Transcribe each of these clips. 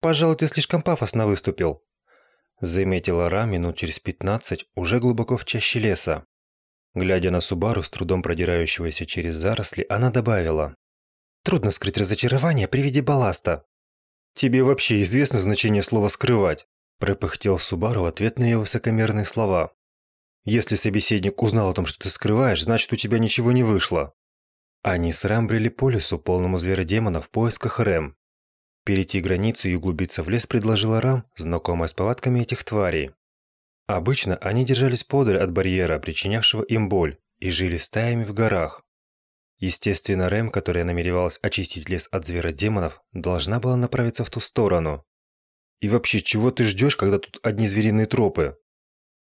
Пожалуй, ты слишком пафосно выступил. Заметила Ра минут через пятнадцать, уже глубоко в чаще леса. Глядя на Субару, с трудом продирающегося через заросли, она добавила. «Трудно скрыть разочарование при виде балласта». «Тебе вообще известно значение слова «скрывать»?» пропыхтел Субару в ответ на ее высокомерные слова. «Если собеседник узнал о том, что ты скрываешь, значит, у тебя ничего не вышло». Они с Рэм брели по лесу, полному зверодемона, в поисках Рэм. Перейти границу и углубиться в лес предложила Рам, знакомая с повадками этих тварей. Обычно они держались подаль от барьера, причинявшего им боль, и жили стаями в горах. Естественно, Рэм, которая намеревалась очистить лес от зверодемонов, должна была направиться в ту сторону. И вообще, чего ты ждешь, когда тут одни звериные тропы?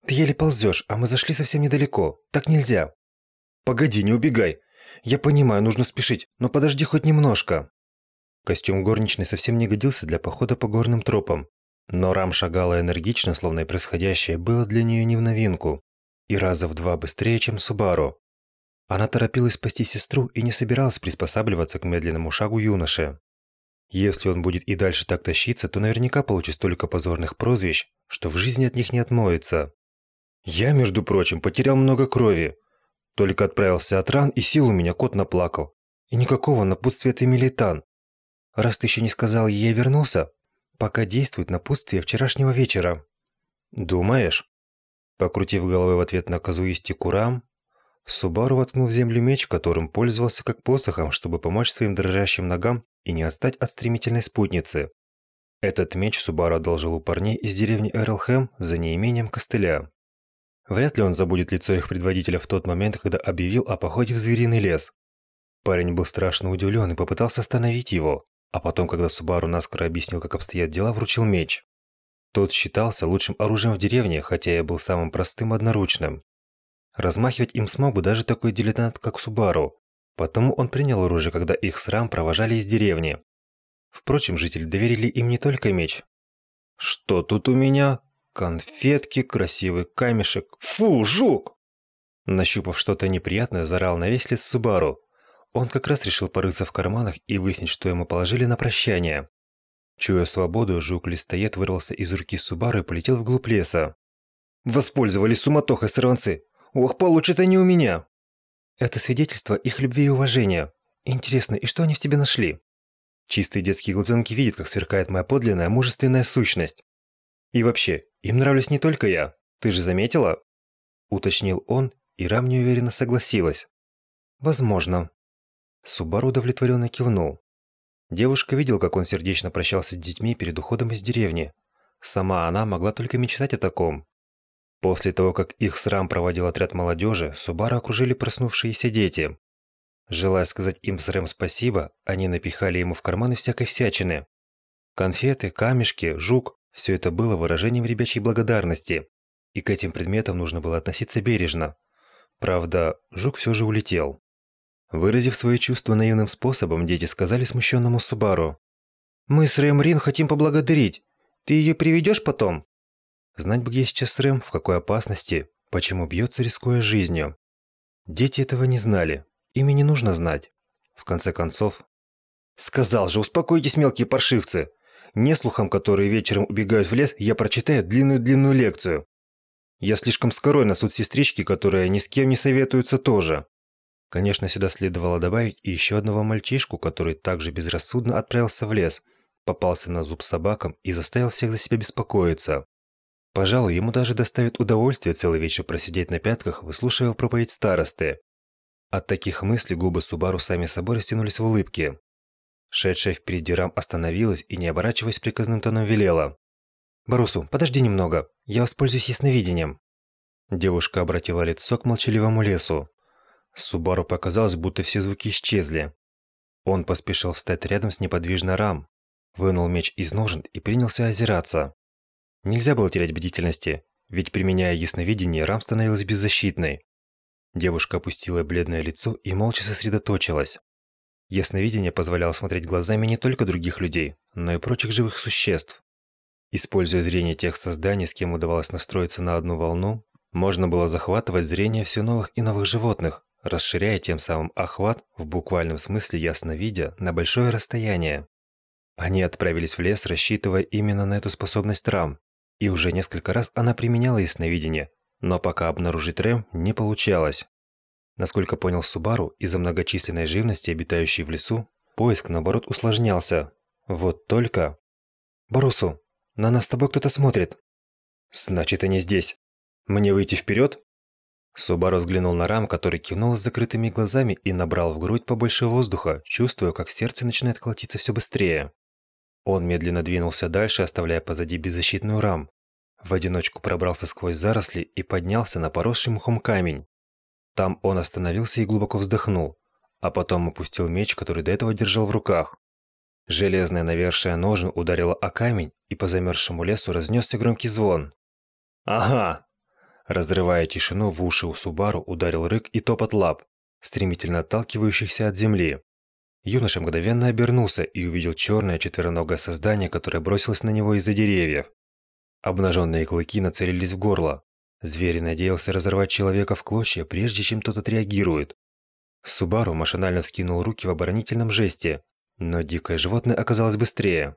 Ты еле ползешь, а мы зашли совсем недалеко. Так нельзя. Погоди, не убегай. Я понимаю, нужно спешить, но подожди хоть немножко. Костюм горничной совсем не годился для похода по горным тропам. Но Рам шагала энергично, словно и происходящее было для нее не в новинку. И раза в два быстрее, чем Субару. Она торопилась спасти сестру и не собиралась приспосабливаться к медленному шагу юноши. Если он будет и дальше так тащиться, то наверняка получит столько позорных прозвищ, что в жизни от них не отмоется. Я, между прочим, потерял много крови. Только отправился от ран, и сил у меня кот наплакал. И никакого напутствия ты милитан. Раз ты еще не сказал, я вернулся, пока действует напутствие вчерашнего вечера. Думаешь? Покрутив головой в ответ на казуистику Рам, Субару воткнул в землю меч, которым пользовался как посохом, чтобы помочь своим дрожащим ногам и не отстать от стремительной спутницы. Этот меч Субару одолжил у парней из деревни Эрлхэм за неимением костыля. Вряд ли он забудет лицо их предводителя в тот момент, когда объявил о походе в звериный лес. Парень был страшно удивлен и попытался остановить его, а потом, когда Субару наскоро объяснил, как обстоят дела, вручил меч. Тот считался лучшим оружием в деревне, хотя и был самым простым одноручным. Размахивать им смог бы даже такой дилетант, как Субару, потому он принял оружие, когда их с Рам провожали из деревни. Впрочем, жители доверили им не только меч. «Что тут у меня? Конфетки, красивый камешек. Фу, жук!» Нащупав что-то неприятное, зарал на весь лес Субару. Он как раз решил порыться в карманах и выяснить, что ему положили на прощание. Чуя свободу, жук-листоед вырвался из руки Субару и полетел вглубь леса. «Воспользовались суматохой сорванцы! Ох, получат они у меня!» «Это свидетельство их любви и уважения. Интересно, и что они в тебе нашли?» Чистые детские глазенки видят, как сверкает моя подлинная мужественная сущность. И вообще, им нравлюсь не только я. Ты же заметила? Уточнил он, и Рам неуверенно согласилась. Возможно. Субару удовлетворенно кивнул. Девушка видела, как он сердечно прощался с детьми перед уходом из деревни. Сама она могла только мечтать о таком. После того, как их срам проводил отряд молодежи, Субару окружили проснувшиеся дети. Желая сказать им с Рэм спасибо, они напихали ему в карманы всякой всячины. Конфеты, камешки, жук – все это было выражением ребячьей благодарности. И к этим предметам нужно было относиться бережно. Правда, жук все же улетел. Выразив свои чувства наивным способом, дети сказали смущенному Субару. «Мы с Рэм Рин хотим поблагодарить. Ты ее приведешь потом?» Знать бы, где сейчас Рэм, в какой опасности, почему бьется, рискуя жизнью. Дети этого не знали. Ими не нужно знать. В конце концов... «Сказал же, успокойтесь, мелкие паршивцы! Не слухам, которые вечером убегают в лес, я прочитаю длинную-длинную лекцию. Я слишком скорой на суд сестрички, которая ни с кем не советуется тоже. Конечно, сюда следовало добавить и еще одного мальчишку, который также безрассудно отправился в лес, попался на зуб собакам и заставил всех за себя беспокоиться. Пожалуй, ему даже доставит удовольствие целый вечер просидеть на пятках, выслушивая проповедь старосты. От таких мыслей губы Субару сами собой растянулись в улыбке. Шедшая впереди Рам остановилась и, не оборачиваясь приказным тоном, велела. «Барусу, подожди немного, я воспользуюсь ясновидением». Девушка обратила лицо к молчаливому лесу. Субару показалось, будто все звуки исчезли. Он поспешил встать рядом с неподвижной Рам, вынул меч из ножен и принялся озираться. Нельзя было терять бдительности, ведь применяя ясновидение, Рам становилась беззащитной. Девушка опустила бледное лицо и молча сосредоточилась. Ясновидение позволяло смотреть глазами не только других людей, но и прочих живых существ. Используя зрение тех созданий, с кем удавалось настроиться на одну волну, можно было захватывать зрение все новых и новых животных, расширяя тем самым охват, в буквальном смысле ясно видя, на большое расстояние. Они отправились в лес, рассчитывая именно на эту способность Рам, и уже несколько раз она применяла ясновидение, но пока обнаружить Рэм не получалось. Насколько понял Субару, из-за многочисленной живности, обитающей в лесу, поиск, наоборот, усложнялся. Вот только... «Барусу, на нас с тобой кто-то смотрит!» «Значит, они здесь. Мне выйти вперед?» Субару взглянул на Рам, который кивнул с закрытыми глазами и набрал в грудь побольше воздуха, чувствуя, как сердце начинает колотиться все быстрее. Он медленно двинулся дальше, оставляя позади беззащитную Рам. В одиночку пробрался сквозь заросли и поднялся на поросший мхом камень. Там он остановился и глубоко вздохнул, а потом опустил меч, который до этого держал в руках. Железное навершие ножен ударило о камень, и по замерзшему лесу разнесся громкий звон. «Ага!» Разрывая тишину, в уши у Субару ударил рык и топот лап, стремительно отталкивающихся от земли. Юноша мгновенно обернулся и увидел черное четвероногое создание, которое бросилось на него из-за деревьев. Обнаженные клыки нацелились в горло. Зверь надеялся разорвать человека в клочья, прежде чем тот отреагирует. Субару машинально вскинул руки в оборонительном жесте, но дикое животное оказалось быстрее.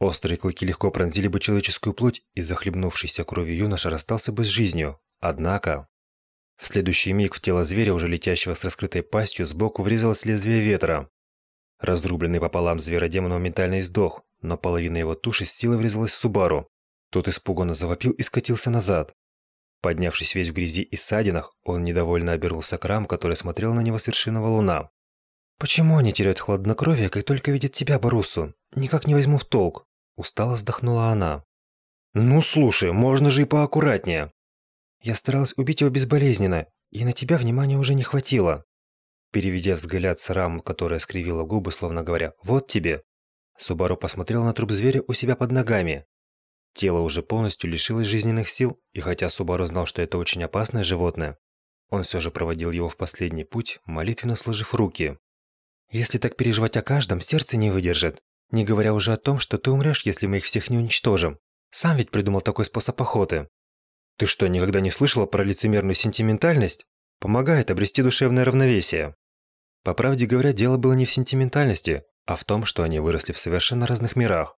Острые клыки легко пронзили бы человеческую плоть, и захлебнувшийся кровью юноша расстался бы с жизнью. Однако... В следующий миг в тело зверя, уже летящего с раскрытой пастью, сбоку врезалось лезвие ветра. Разрубленный пополам зверодемон моментально издох, но половина его туши с силой врезалась в Субару. Тот испуганно завопил и скатился назад. Поднявшись весь в грязи и ссадинах, он недовольно обернулся к Рам, который смотрел на него с вершины валуна. «Почему они теряют хладнокровие, как только видят тебя, Барусу? Никак не возьму в толк!» Устало вздохнула она. «Ну слушай, можно же и поаккуратнее!» «Я старалась убить его безболезненно, и на тебя внимания уже не хватило!» Переведя взгляд с Рам, которая скривила губы, словно говоря «Вот тебе!» Субару посмотрел на труп зверя у себя под ногами. Тело уже полностью лишилось жизненных сил, и хотя Субару знал, что это очень опасное животное, он все же проводил его в последний путь, молитвенно сложив руки. Если так переживать о каждом, сердце не выдержит. Не говоря уже о том, что ты умрешь, если мы их всех не уничтожим. Сам ведь придумал такой способ охоты. Ты что, никогда не слышала про лицемерную сентиментальность? Помогает обрести душевное равновесие. По правде говоря, дело было не в сентиментальности, а в том, что они выросли в совершенно разных мирах.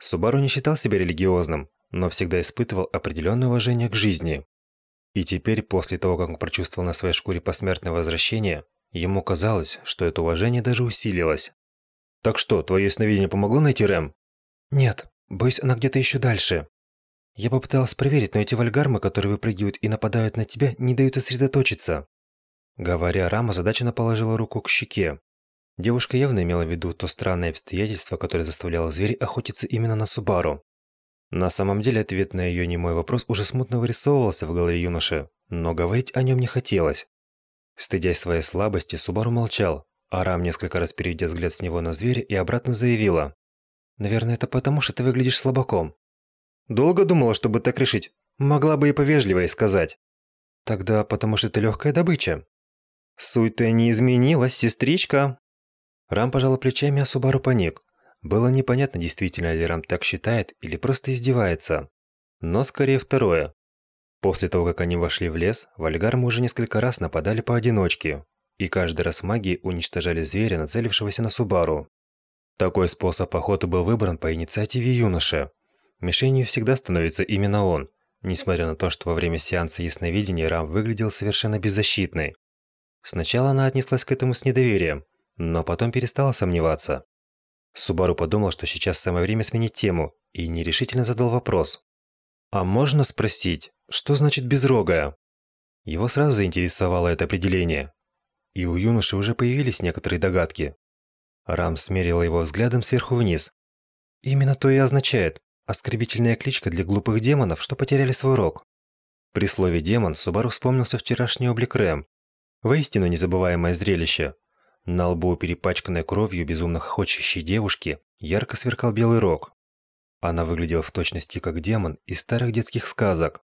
Субару не считал себя религиозным, но всегда испытывал определенное уважение к жизни. И теперь, после того, как он прочувствовал на своей шкуре посмертное возвращение, Ему казалось, что это уважение даже усилилось. «Так что, твое сновидение помогло найти Рэм?» «Нет, боюсь, она где-то еще дальше. Я попыталась проверить, но эти вальгармы, которые выпрыгивают и нападают на тебя, не дают сосредоточиться». Говоря, Рама задаченно положила руку к щеке. Девушка явно имела в виду то странное обстоятельство, которое заставляло зверей охотиться именно на Субару. На самом деле, ответ на ее немой вопрос уже смутно вырисовывался в голове юноши, но говорить о нем не хотелось. Стыдясь своей слабости, Субару молчал. Арам, несколько раз переведя взгляд с него на зверя, и обратно заявила. «Наверное, это потому, что ты выглядишь слабаком». «Долго думала, чтобы так решить? Могла бы и повежливее сказать». «Тогда потому, что ты легкая добыча». «Суть-то не изменилась, сестричка». Рам пожала плечами, а Субару паник. Было непонятно, действительно ли Рам так считает или просто издевается. Но скорее второе. После того, как они вошли в лес, вальгармы уже несколько раз нападали поодиночке, и каждый раз магии уничтожали зверя, нацелившегося на Субару. Такой способ охоты был выбран по инициативе юноши. Мишенью всегда становится именно он, несмотря на то, что во время сеанса ясновидения Рам выглядел совершенно беззащитной. Сначала она отнеслась к этому с недоверием, но потом перестала сомневаться. Субару подумал, что сейчас самое время сменить тему, и нерешительно задал вопрос. «А можно спросить, что значит безрогая?» Его сразу заинтересовало это определение. И у юноши уже появились некоторые догадки. Рам смерила его взглядом сверху вниз. Именно то и означает оскорбительная кличка для глупых демонов, что потеряли свой рог. При слове «демон» Субару вспомнился вчерашний облик Рэм. Воистину незабываемое зрелище. На лбу, перепачканной кровью безумно хохочущей девушки, ярко сверкал белый рог. Она выглядела в точности как демон из старых детских сказок.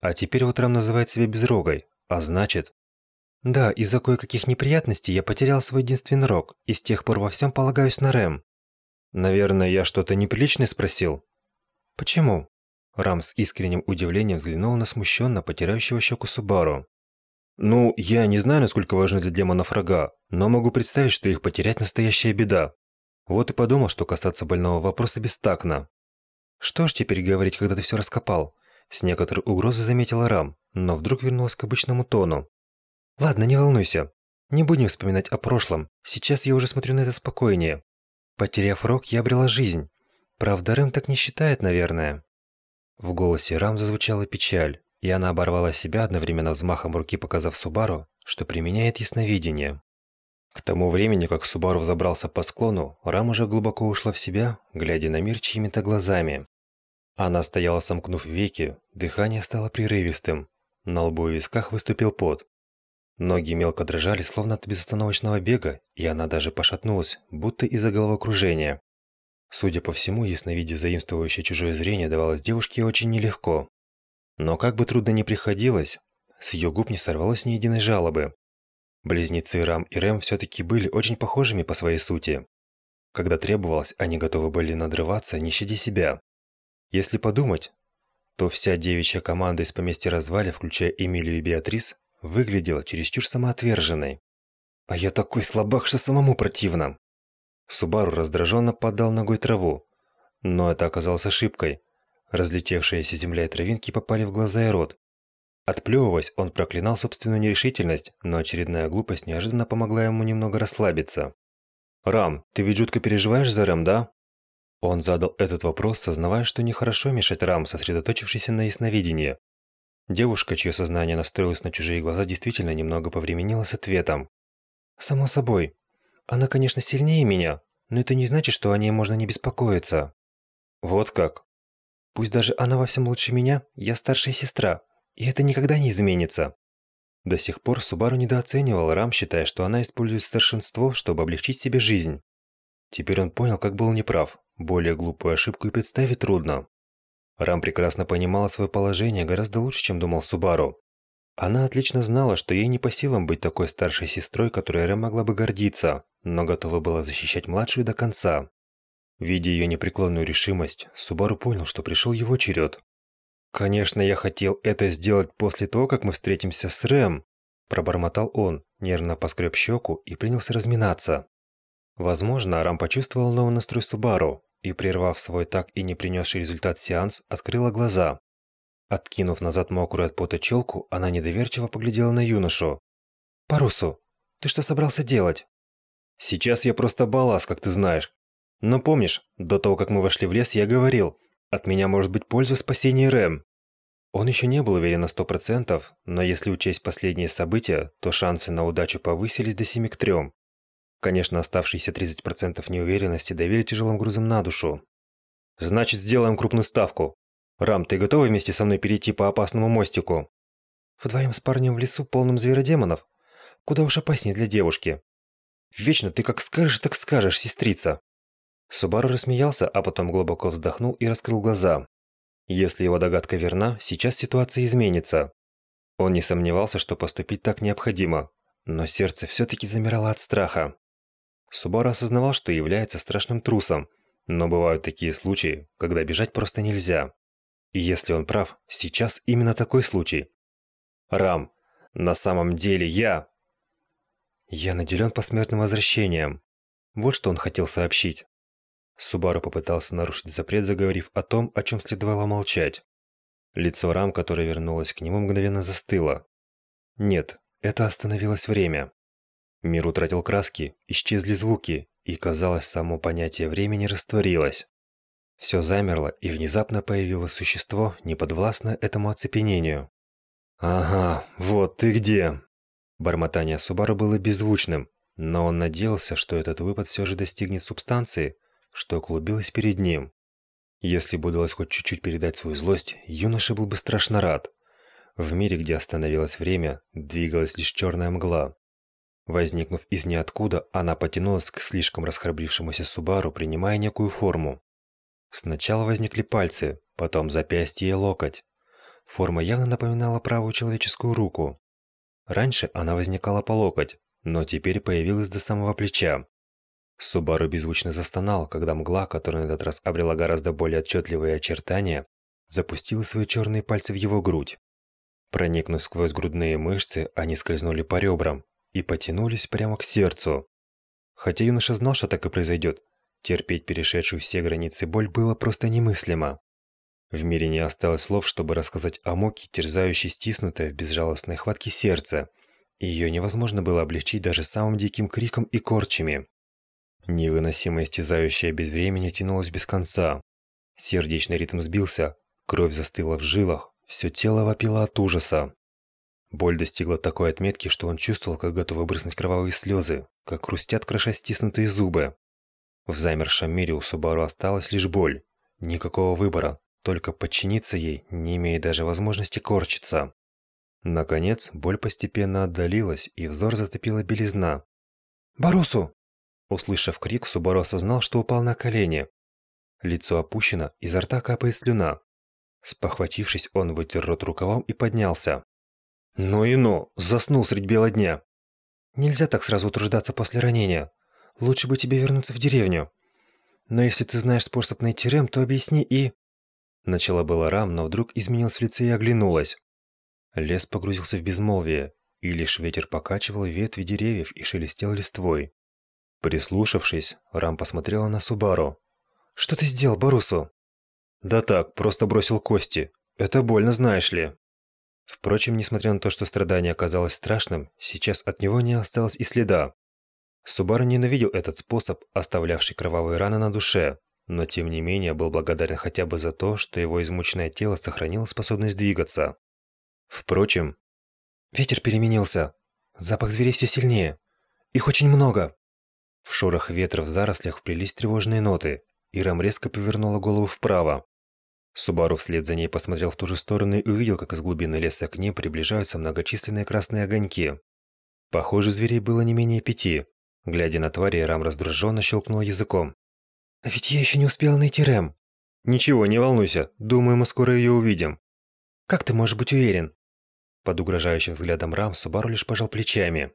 А теперь вот Рэм называет себя безрогой, а значит... Да, из-за кое-каких неприятностей я потерял свой единственный рог, и с тех пор во всем полагаюсь на Рэм. Наверное, я что-то неприличное спросил? Почему? Рам с искренним удивлением взглянул на смущенно потирающего щеку Субару. Ну, я не знаю, насколько важны для демонов рога, но могу представить, что их потерять настоящая беда. Вот и подумал, что касаться больного вопроса бестактно. Что ж теперь говорить, когда ты все раскопал? С некоторой угрозой заметила Рам, но вдруг вернулась к обычному тону. Ладно, не волнуйся. Не будем вспоминать о прошлом. Сейчас я уже смотрю на это спокойнее. Потеряв рог, я обрела жизнь. Правда, Рэм так не считает, наверное. В голосе Рам зазвучала печаль, и она оборвала себя одновременно взмахом руки, показав Субару, что применяет ясновидение. К тому времени, как Субару взобрался по склону, Рам уже глубоко ушла в себя, глядя на мир чьими-то глазами. Она стояла, сомкнув веки, дыхание стало прерывистым, на лбу и висках выступил пот. Ноги мелко дрожали, словно от безостановочного бега, и она даже пошатнулась, будто из-за головокружения. Судя по всему, ясновидие заимствующее чужое зрение давалось девушке очень нелегко. Но как бы трудно ни приходилось, с ее губ не сорвалось ни единой жалобы. Близнецы Рам и Рэм все-таки были очень похожими по своей сути. Когда требовалось, они готовы были надрываться, не щадя себя. Если подумать, то вся девичья команда из поместья развали, включая Эмилию и Беатрис, выглядела чересчур самоотверженной. А я такой слабак, что самому противно. Субару раздраженно подал ногой траву, но это оказалось ошибкой. Разлетевшиеся земля и травинки попали в глаза и рот, Отплевываясь, он проклинал собственную нерешительность, но очередная глупость неожиданно помогла ему немного расслабиться. «Рам, ты ведь жутко переживаешь за Рэм, да?» Он задал этот вопрос, сознавая, что нехорошо мешать Рам, сосредоточившийся на ясновидении. Девушка, чье сознание настроилось на чужие глаза, действительно немного повременила с ответом. «Само собой. Она, конечно, сильнее меня, но это не значит, что о ней можно не беспокоиться». «Вот как?» «Пусть даже она во всем лучше меня, я старшая сестра, и это никогда не изменится. До сих пор Субару недооценивал Рам, считая, что она использует старшинство, чтобы облегчить себе жизнь. Теперь он понял, как был неправ. Более глупую ошибку и представить трудно. Рам прекрасно понимала свое положение гораздо лучше, чем думал Субару. Она отлично знала, что ей не по силам быть такой старшей сестрой, которой Рэм могла бы гордиться, но готова была защищать младшую до конца. Видя ее непреклонную решимость, Субару понял, что пришел его черед. «Конечно, я хотел это сделать после того, как мы встретимся с Рэм», пробормотал он, нервно поскреб щеку и принялся разминаться. Возможно, Рам почувствовал новый настрой Субару и, прервав свой так и не принесший результат сеанс, открыла глаза. Откинув назад мокрую от пота челку, она недоверчиво поглядела на юношу. «Парусу, ты что собрался делать?» «Сейчас я просто балласт, как ты знаешь. Но помнишь, до того, как мы вошли в лес, я говорил, от меня может быть польза в спасении Рэм. Он еще не был уверен на сто процентов, но если учесть последние события, то шансы на удачу повысились до 7 к 3. Конечно, оставшиеся 30% неуверенности давили тяжелым грузом на душу. «Значит, сделаем крупную ставку. Рам, ты готова вместе со мной перейти по опасному мостику?» «Вдвоем с парнем в лесу, полным зверодемонов? Куда уж опаснее для девушки». «Вечно ты как скажешь, так скажешь, сестрица!» Субару рассмеялся, а потом глубоко вздохнул и раскрыл глаза. Если его догадка верна, сейчас ситуация изменится. Он не сомневался, что поступить так необходимо, но сердце все-таки замирало от страха. Субару осознавал, что является страшным трусом, но бывают такие случаи, когда бежать просто нельзя. И если он прав, сейчас именно такой случай. Рам, на самом деле я... Я наделен посмертным возвращением. Вот что он хотел сообщить. Субару попытался нарушить запрет, заговорив о том, о чем следовало молчать. Лицо Рам, которое вернулось к нему, мгновенно застыло. Нет, это остановилось время. Мир утратил краски, исчезли звуки, и, казалось, само понятие времени растворилось. Все замерло, и внезапно появилось существо, неподвластное этому оцепенению. «Ага, вот ты где!» Бормотание Субару было беззвучным, но он надеялся, что этот выпад все же достигнет субстанции, что клубилось перед ним. Если бы удалось хоть чуть-чуть передать свою злость, юноша был бы страшно рад. В мире, где остановилось время, двигалась лишь черная мгла. Возникнув из ниоткуда, она потянулась к слишком расхрабрившемуся Субару, принимая некую форму. Сначала возникли пальцы, потом запястье и локоть. Форма явно напоминала правую человеческую руку. Раньше она возникала по локоть, но теперь появилась до самого плеча. Субару беззвучно застонал, когда мгла, которая на этот раз обрела гораздо более отчетливые очертания, запустила свои черные пальцы в его грудь. Проникнув сквозь грудные мышцы, они скользнули по ребрам и потянулись прямо к сердцу. Хотя юноша знал, что так и произойдет, Терпеть перешедшую все границы боль было просто немыслимо. В мире не осталось слов, чтобы рассказать о муке, терзающей стиснутое в безжалостной хватке сердце. Ее невозможно было облегчить даже самым диким криком и корчами. Невыносимо истязающее безвремение тянулось без конца. Сердечный ритм сбился, кровь застыла в жилах, все тело вопило от ужаса. Боль достигла такой отметки, что он чувствовал, как готовы брызнуть кровавые слезы, как хрустят кроша стиснутые зубы. В замершем мире у Субару осталась лишь боль. Никакого выбора, только подчиниться ей, не имея даже возможности корчиться. Наконец, боль постепенно отдалилась, и взор затопила белизна. «Барусу!» Услышав крик, Субару осознал, что упал на колени. Лицо опущено, изо рта капает слюна. Спохватившись, он вытер рот рукавом и поднялся. «Ну и ну! Заснул средь бела дня!» «Нельзя так сразу утруждаться после ранения. Лучше бы тебе вернуться в деревню. Но если ты знаешь способ найти Рэм, то объясни и...» Начала была Рам, но вдруг изменилась в лице и оглянулась. Лес погрузился в безмолвие, и лишь ветер покачивал ветви деревьев и шелестел листвой. Прислушавшись, Рам посмотрела на Субару. «Что ты сделал, Барусу?» «Да так, просто бросил кости. Это больно, знаешь ли». Впрочем, несмотря на то, что страдание оказалось страшным, сейчас от него не осталось и следа. Субару ненавидел этот способ, оставлявший кровавые раны на душе, но тем не менее был благодарен хотя бы за то, что его измученное тело сохранило способность двигаться. Впрочем, ветер переменился. Запах зверей все сильнее. Их очень много. В шорох ветра в зарослях вплелись тревожные ноты, и Рам резко повернула голову вправо. Субару вслед за ней посмотрел в ту же сторону и увидел, как из глубины леса к ним приближаются многочисленные красные огоньки. Похоже, зверей было не менее пяти. Глядя на твари, Рам раздраженно щелкнул языком. А ведь я еще не успела найти Рэм. Ничего, не волнуйся. Думаю, мы скоро ее увидим. Как ты можешь быть уверен? Под угрожающим взглядом Рам Субару лишь пожал плечами.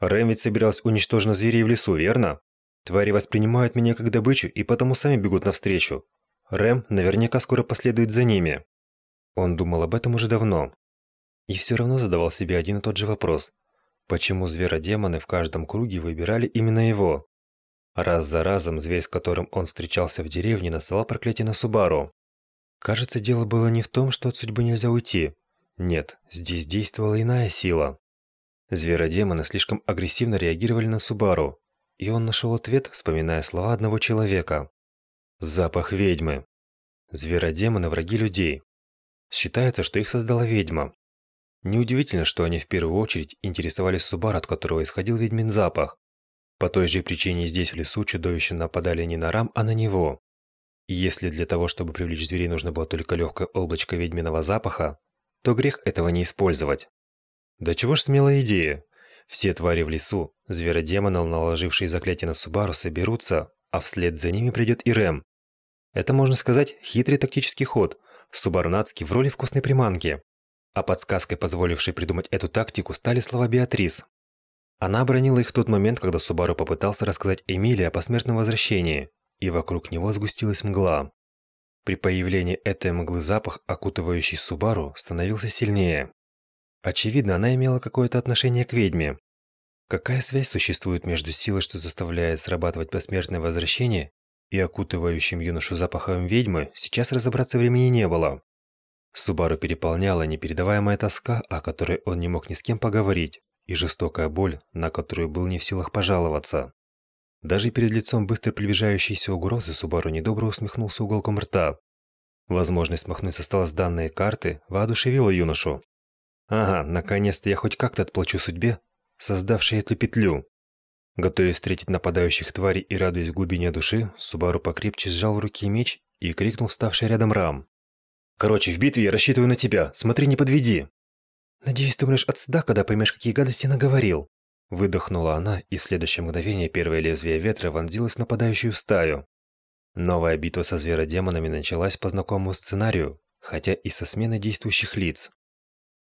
Рэм ведь собирался уничтожить зверей в лесу, верно? Твари воспринимают меня как добычу и потому сами бегут навстречу. Рэм наверняка скоро последует за ними. Он думал об этом уже давно. И все равно задавал себе один и тот же вопрос. Почему зверодемоны в каждом круге выбирали именно его? Раз за разом зверь, с которым он встречался в деревне, насылал проклятие на Субару. Кажется, дело было не в том, что от судьбы нельзя уйти. Нет, здесь действовала иная сила. Зверодемоны слишком агрессивно реагировали на Субару, и он нашел ответ, вспоминая слова одного человека. Запах ведьмы. Зверодемоны – враги людей. Считается, что их создала ведьма. Неудивительно, что они в первую очередь интересовались Субару, от которого исходил ведьмин запах. По той же причине здесь в лесу чудовища нападали не на Рам, а на него. И если для того, чтобы привлечь зверей, нужно было только легкое облачко ведьминого запаха, то грех этого не использовать. Да чего ж смелая идея. Все твари в лесу, зверодемоны, наложившие заклятие на Субару, соберутся, а вслед за ними придет и Рэм. Это, можно сказать, хитрый тактический ход, Субару Нацки в роли вкусной приманки. А подсказкой, позволившей придумать эту тактику, стали слова Беатрис. Она обронила их в тот момент, когда Субару попытался рассказать Эмилии о посмертном возвращении, и вокруг него сгустилась мгла. При появлении этой мглы запах, окутывающий Субару, становился сильнее. Очевидно, она имела какое-то отношение к ведьме. Какая связь существует между силой, что заставляет срабатывать посмертное возвращение, и окутывающим юношу запахом ведьмы, сейчас разобраться времени не было. Субару переполняла непередаваемая тоска, о которой он не мог ни с кем поговорить и жестокая боль, на которую был не в силах пожаловаться. Даже перед лицом быстро приближающейся угрозы Субару недобро усмехнулся уголком рта. Возможность смахнуть со стола данные карты воодушевила юношу. «Ага, наконец-то я хоть как-то отплачу судьбе, создавшей эту петлю». Готовясь встретить нападающих тварей и радуясь глубине души, Субару покрепче сжал в руке меч и крикнул вставший рядом Рам. «Короче, в битве я рассчитываю на тебя, смотри, не подведи!» «Надеюсь, ты умрешь от стыда, когда поймешь, какие гадости наговорил!» Выдохнула она, и в следующее мгновение первое лезвие ветра вонзилось в нападающую стаю. Новая битва со зверодемонами началась по знакомому сценарию, хотя и со сменой действующих лиц.